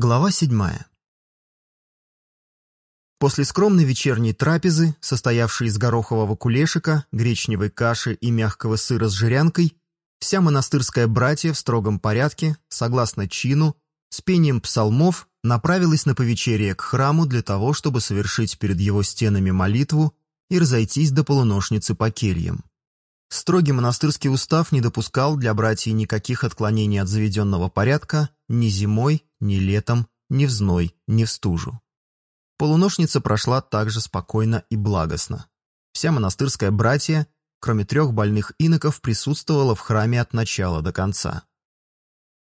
Глава седьмая. После скромной вечерней трапезы, состоявшей из горохового кулешика, гречневой каши и мягкого сыра с жирянкой, вся монастырская братья в строгом порядке, согласно чину, с пением псалмов, направилась на повечерие к храму для того, чтобы совершить перед его стенами молитву и разойтись до полуношницы по кельям. Строгий монастырский устав не допускал для братьев никаких отклонений от заведенного порядка ни зимой, ни летом, ни в зной, ни в стужу. Полуношница прошла также спокойно и благостно. Вся монастырская братья, кроме трех больных иноков, присутствовала в храме от начала до конца.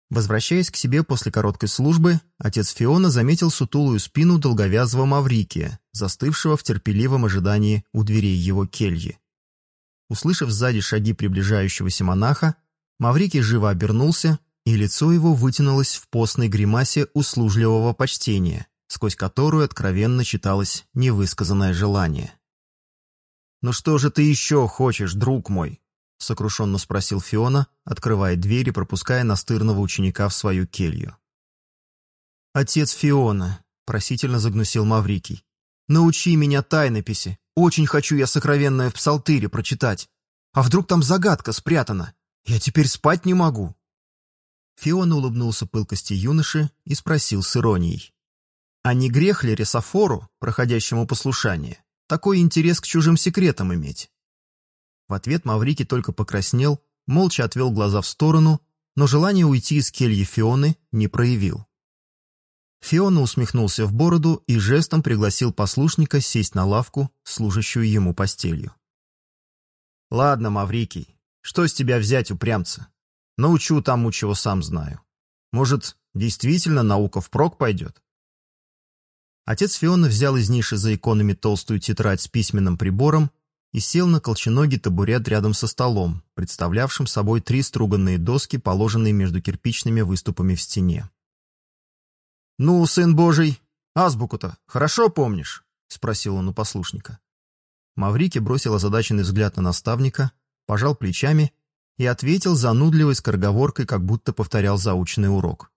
Возвращаясь к себе после короткой службы, отец Фиона заметил сутулую спину долговязого Маврикия, застывшего в терпеливом ожидании у дверей его кельи. Услышав сзади шаги приближающегося монаха, Маврикий живо обернулся, и лицо его вытянулось в постной гримасе услужливого почтения, сквозь которую откровенно читалось невысказанное желание. «Ну что же ты еще хочешь, друг мой?» — сокрушенно спросил Фиона, открывая дверь и пропуская настырного ученика в свою келью. «Отец Фиона», — просительно загнусил Маврикий, — «научи меня тайнописи, очень хочу я сокровенное в псалтыре прочитать. А вдруг там загадка спрятана? Я теперь спать не могу. Фиона улыбнулся пылкости юноши и спросил с иронией. А не грех ли Ресофору, проходящему послушание, такой интерес к чужим секретам иметь? В ответ Маврики только покраснел, молча отвел глаза в сторону, но желание уйти из кельи Фионы не проявил. Фиона усмехнулся в бороду и жестом пригласил послушника сесть на лавку, служащую ему постелью. «Ладно, Маврикий, что с тебя взять, упрямца? Научу тому, чего сам знаю. Может, действительно наука впрок пойдет?» Отец Фиона взял из ниши за иконами толстую тетрадь с письменным прибором и сел на колченогий табурет рядом со столом, представлявшим собой три струганные доски, положенные между кирпичными выступами в стене. «Ну, сын Божий, азбуку-то хорошо помнишь?» — спросил он у послушника. Маврики бросил озадаченный взгляд на наставника, пожал плечами и ответил занудливой скороговоркой, как будто повторял заученный урок.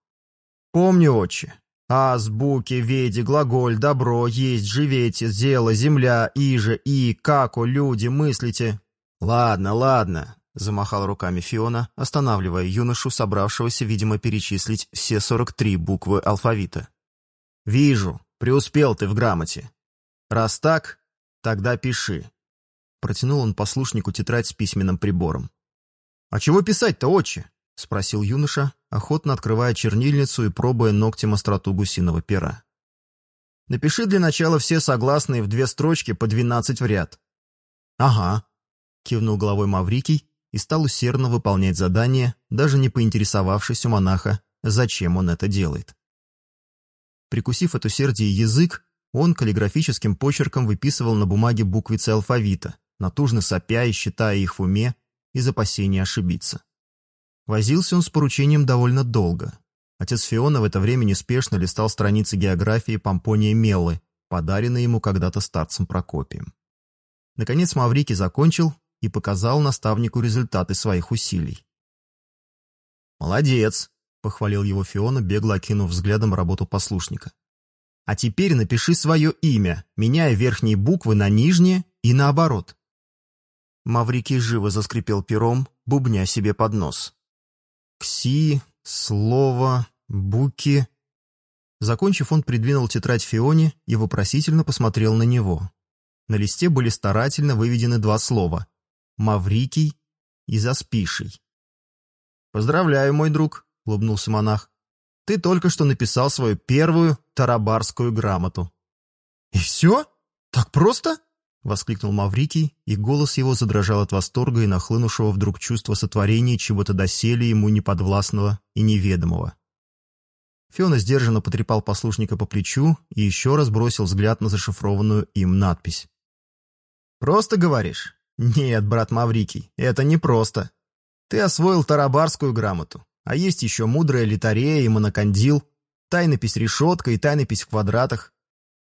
«Помню, отче. Азбуки, веди, глаголь, добро, есть, живете, дело, земля, иже, и, како, люди, мыслите». «Ладно, ладно», — замахал руками Фиона, останавливая юношу, собравшегося, видимо, перечислить все 43 буквы алфавита. «Вижу, преуспел ты в грамоте. Раз так, тогда пиши». Протянул он послушнику тетрадь с письменным прибором. «А чего писать-то, отче?» — спросил юноша, охотно открывая чернильницу и пробуя ногтем остроту гусиного пера. «Напиши для начала все согласные в две строчки по двенадцать в ряд». «Ага», — кивнул головой Маврикий и стал усердно выполнять задание, даже не поинтересовавшись у монаха, зачем он это делает. Прикусив от усердия язык, он каллиграфическим почерком выписывал на бумаге буквицы алфавита, натужно сопя и считая их в уме из опасения ошибиться. Возился он с поручением довольно долго. Отец Фиона в это время неспешно листал страницы географии Помпония Меллы, подаренные ему когда-то старцем Прокопием. Наконец Маврикий закончил и показал наставнику результаты своих усилий. «Молодец!» — похвалил его Фиона, бегло окинув взглядом работу послушника. «А теперь напиши свое имя, меняя верхние буквы на нижние и наоборот». Маврикий живо заскрипел пером, бубня себе под нос. «Кси, слово, буки...» Закончив, он придвинул тетрадь Фионе и вопросительно посмотрел на него. На листе были старательно выведены два слова Маврикий и Заспиший. «Поздравляю, мой друг», — улыбнулся монах. «Ты только что написал свою первую тарабарскую грамоту». «И все? Так просто?» — воскликнул Маврикий, и голос его задрожал от восторга и нахлынувшего вдруг чувства сотворения чего-то доселе ему неподвластного и неведомого. Фиона сдержанно потрепал послушника по плечу и еще раз бросил взгляд на зашифрованную им надпись. «Просто говоришь? «Нет, брат Маврикий, это не просто. Ты освоил тарабарскую грамоту, а есть еще мудрая литарея и монокандил, тайнопись решетка и тайнопись в квадратах.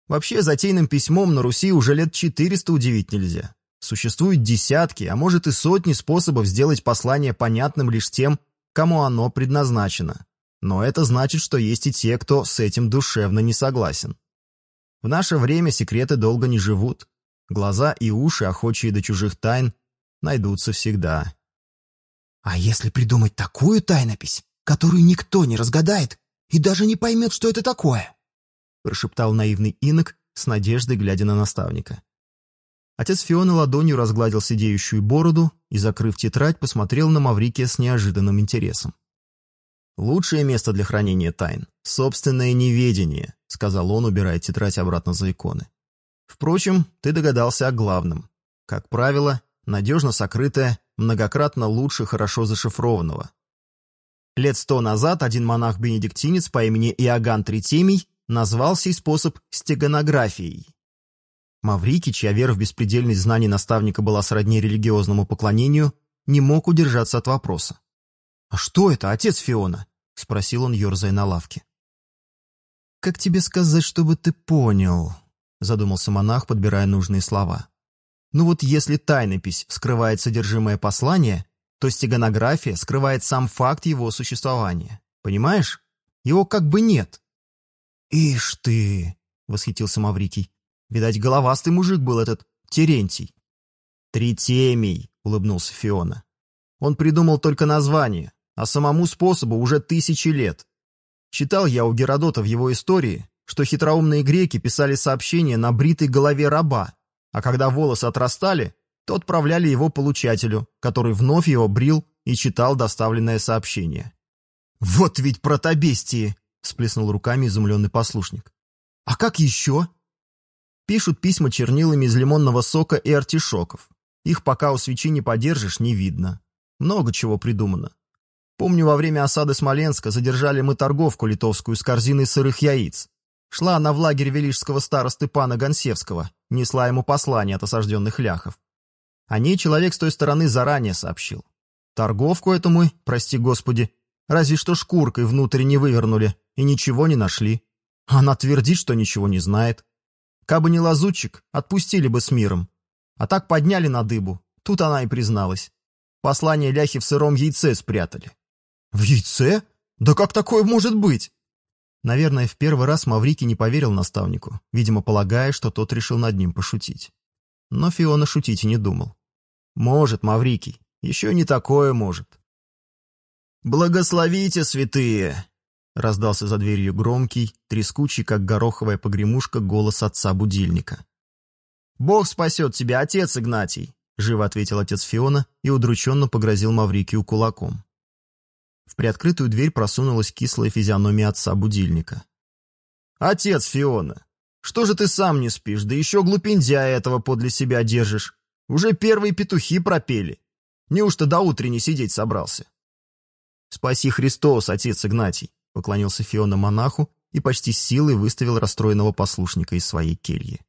Вообще, затейным письмом на Руси уже лет четыреста удивить нельзя. Существуют десятки, а может и сотни способов сделать послание понятным лишь тем, кому оно предназначено. но это значит, что есть и те, кто с этим душевно не согласен. В наше время секреты долго не живут. Глаза и уши, охочие до чужих тайн, найдутся всегда. А если придумать такую тайнопись, которую никто не разгадает и даже не поймет, что это такое? Прошептал наивный инок, с надеждой глядя на наставника. Отец Фиона ладонью разгладил сидеющую бороду и, закрыв тетрадь, посмотрел на Маврикия с неожиданным интересом. «Лучшее место для хранения тайн — собственное неведение», — сказал он, убирая тетрадь обратно за иконы. «Впрочем, ты догадался о главном. Как правило, надежно сокрытое, многократно лучше хорошо зашифрованного. Лет сто назад один монах-бенедиктинец по имени Иоганн Третемий назвал сей способ стеганографией. Маврикий, чья вера в беспредельность знаний наставника была сродни религиозному поклонению, не мог удержаться от вопроса. «А что это, отец Фиона?» — спросил он, ерзая на лавке. «Как тебе сказать, чтобы ты понял?» — задумался монах, подбирая нужные слова. «Ну вот если тайнопись скрывает содержимое послания, то стеганография скрывает сам факт его существования. Понимаешь? Его как бы нет». «Ишь ты!» — восхитился Маврикий. «Видать, головастый мужик был этот Терентий». «Тритемий», — улыбнулся Фиона. «Он придумал только название, а самому способу уже тысячи лет. Читал я у Геродота в его истории, что хитроумные греки писали сообщения на бритой голове раба, а когда волосы отрастали, то отправляли его получателю, который вновь его брил и читал доставленное сообщение. «Вот ведь протобестии!» — сплеснул руками изумленный послушник. «А как еще?» Пишут письма чернилами из лимонного сока и артишоков. Их пока у свечи не подержишь, не видно. Много чего придумано. Помню, во время осады Смоленска задержали мы торговку литовскую с корзиной сырых яиц. Шла она в лагерь велишского старосты пана Гонсевского, несла ему послание от осажденных ляхов. О ней человек с той стороны заранее сообщил. Торговку эту мы, прости господи, разве что шкуркой внутрь не вывернули и ничего не нашли. Она твердит, что ничего не знает. Кабы не лазутчик, отпустили бы с миром. А так подняли на дыбу. Тут она и призналась. Послание ляхи в сыром яйце спрятали. «В яйце? Да как такое может быть?» Наверное, в первый раз Маврикий не поверил наставнику, видимо, полагая, что тот решил над ним пошутить. Но Фиона шутить и не думал. «Может, Маврикий, еще не такое может». «Благословите, святые!» Раздался за дверью громкий, трескучий, как гороховая погремушка, голос отца-будильника. «Бог спасет тебя, отец Игнатий!» Живо ответил отец Фиона и удрученно погрозил Маврикию кулаком. В приоткрытую дверь просунулась кислая физиономия отца будильника. «Отец Фиона, что же ты сам не спишь, да еще глупендяя этого подле себя держишь? Уже первые петухи пропели. Неужто до утренней сидеть собрался?» «Спаси Христос, отец Игнатий!» — поклонился Фиона монаху и почти силой выставил расстроенного послушника из своей кельи.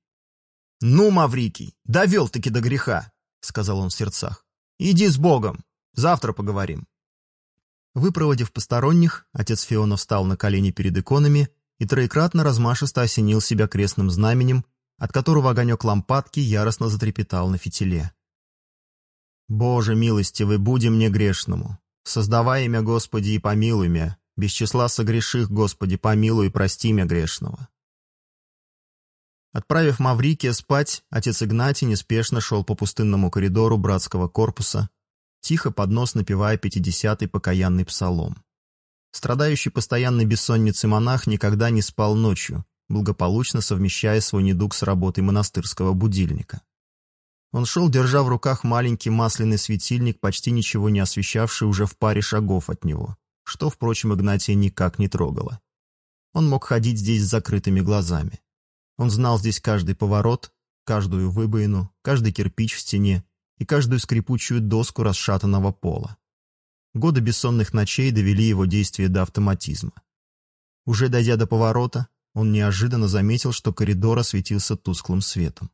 «Ну, Маврикий, довел-таки до греха!» — сказал он в сердцах. «Иди с Богом, завтра поговорим». Выпроводив посторонних, отец Фиона встал на колени перед иконами и троекратно размашисто осенил себя крестным знаменем, от которого огонек лампадки яростно затрепетал на фитиле. «Боже милостивый, буди мне грешному! Создавай имя Господи и помилуй меня, без числа согреших, Господи, помилуй и прости меня грешного». Отправив Маврикия спать, отец Игнатий неспешно шел по пустынному коридору братского корпуса, тихо под нос напевая пятидесятый покаянный псалом. Страдающий постоянной бессонницей монах никогда не спал ночью, благополучно совмещая свой недуг с работой монастырского будильника. Он шел, держа в руках маленький масляный светильник, почти ничего не освещавший уже в паре шагов от него, что, впрочем, Игнатия никак не трогало. Он мог ходить здесь с закрытыми глазами. Он знал здесь каждый поворот, каждую выбоину, каждый кирпич в стене, и каждую скрипучую доску расшатанного пола. Годы бессонных ночей довели его действие до автоматизма. Уже дойдя до поворота, он неожиданно заметил, что коридор осветился тусклым светом.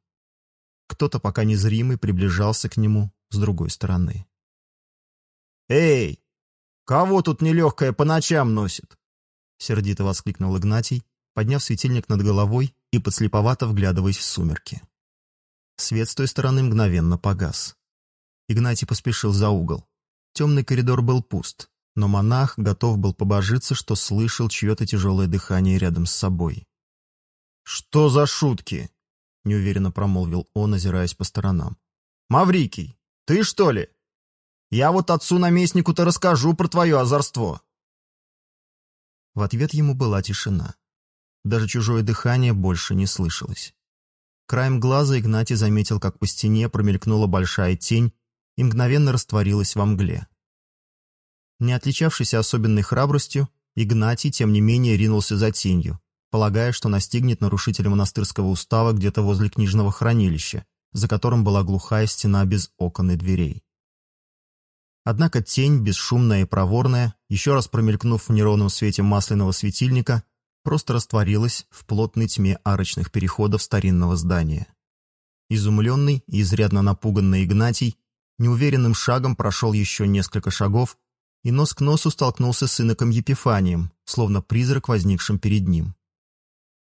Кто-то пока незримый приближался к нему с другой стороны. «Эй, кого тут нелегкое по ночам носит?» Сердито воскликнул Игнатий, подняв светильник над головой и подслеповато вглядываясь в сумерки. Свет с той стороны мгновенно погас. Игнатий поспешил за угол. Темный коридор был пуст. но монах готов был побожиться, что слышал чье-то тяжелое дыхание рядом с собой. «Что за шутки?» — неуверенно промолвил он, озираясь по сторонам. «Маврикий, ты что ли? Я вот отцу-наместнику-то расскажу про твое озорство!» В ответ ему была тишина. Даже чужое дыхание больше не слышалось. Краем глаза Игнатий заметил, как по стене промелькнула большая тень и мгновенно растворилась во мгле. Не отличавшийся особенной храбростью, Игнатий, тем не менее, ринулся за тенью, полагая, что настигнет нарушителя монастырского устава где-то возле книжного хранилища, за которым была глухая стена без окон и дверей. Однако тень, бесшумная и проворная, еще раз промелькнув в неровном свете масляного светильника, просто растворилась в плотной тьме арочных переходов старинного здания. Изумленный и изрядно напуганный Игнатий неуверенным шагом прошел еще несколько шагов и нос к носу столкнулся с иноком Епифанием, словно призрак, возникшим перед ним.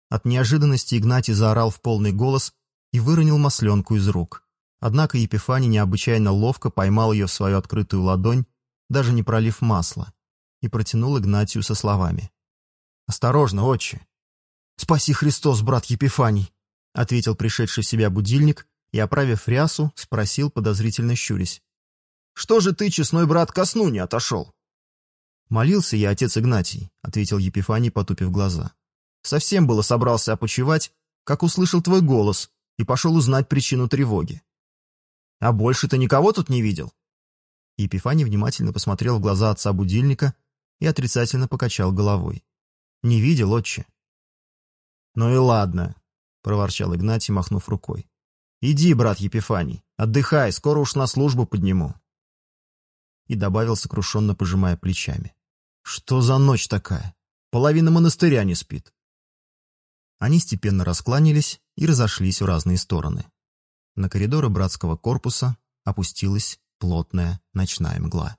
От неожиданности Игнатий заорал в полный голос и выронил масленку из рук. Однако Епифаний необычайно ловко поймал ее в свою открытую ладонь, даже не пролив масла, и протянул Игнатию со словами. «Осторожно, отче!» «Спаси Христос, брат Епифаний!» — ответил пришедший в себя будильник и, оправив рясу, спросил, подозрительно щурясь. Что же ты, честной брат, ко сну не отошел?» «Молился я, отец Игнатий», — ответил Епифаний, потупив глаза. «Совсем было собрался опочивать, как услышал твой голос и пошел узнать причину тревоги. А больше ты никого тут не видел?» Епифаний внимательно посмотрел в глаза отца будильника и отрицательно покачал головой. «Не видел, отче». «Ну и ладно», — проворчал Игнатий, махнув рукой. «Иди, брат Епифаний, отдыхай, скоро уж на службу подниму» и добавил, сокрушенно пожимая плечами. «Что за ночь такая? Половина монастыря не спит». Они степенно раскланялись и разошлись в разные стороны. На коридоры братского корпуса опустилась плотная ночная мгла.